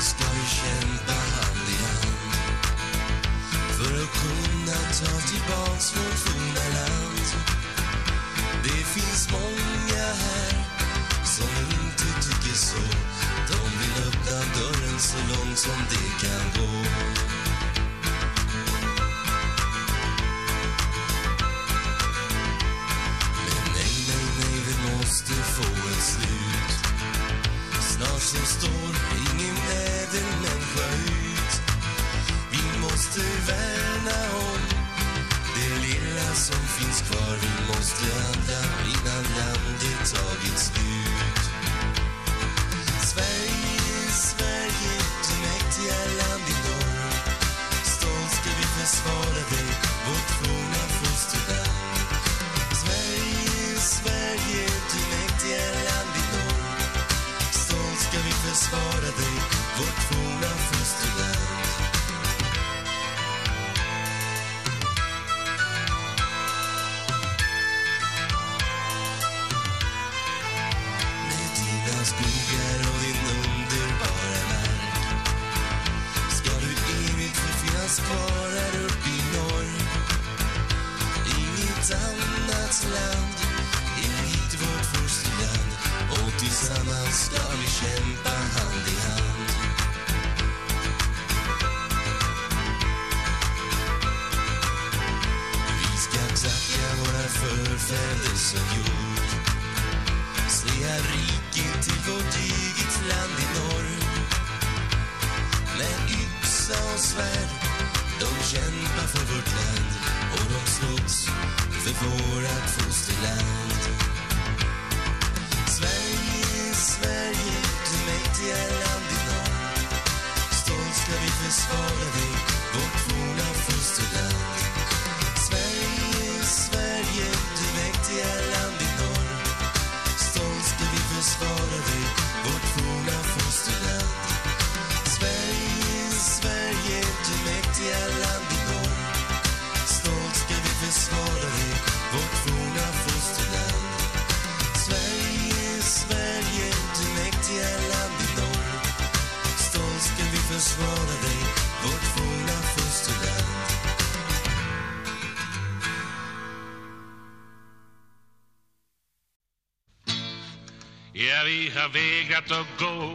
Vi ska vi kämpa hand i hand för att kunna ta tillbaks vårt forna land. Det finns många här som inte tycker så. De vill öppna dörren så långt som det kan gå. Men nej, nej, nej, det måste få ett slut. Snart så står ingen måste värna om det lilla som finns kvar. Vi måste handla innan landet tagit slut. Sverige, Sverige, du mäktiga land i norr. Stolt ska vi försvara dig, vårt forna fosterland. Sverige, Sverige, du mäktiga land i norr. Stolt ska vi försvara dig, vårt forna fosterland. Finnas kvar här uppe i norr. Inget annat land är likt vårt fosterland och tillsammans ska vi kämpa hand i hand. Vi ska tacka våra förfäder som gjort Svea rike till vårt eget land i norr Med yxa och svärd de kämpar för vårt land Och de slåss för vårat fosterland. Sverige, Ja, vi har vägrat att gå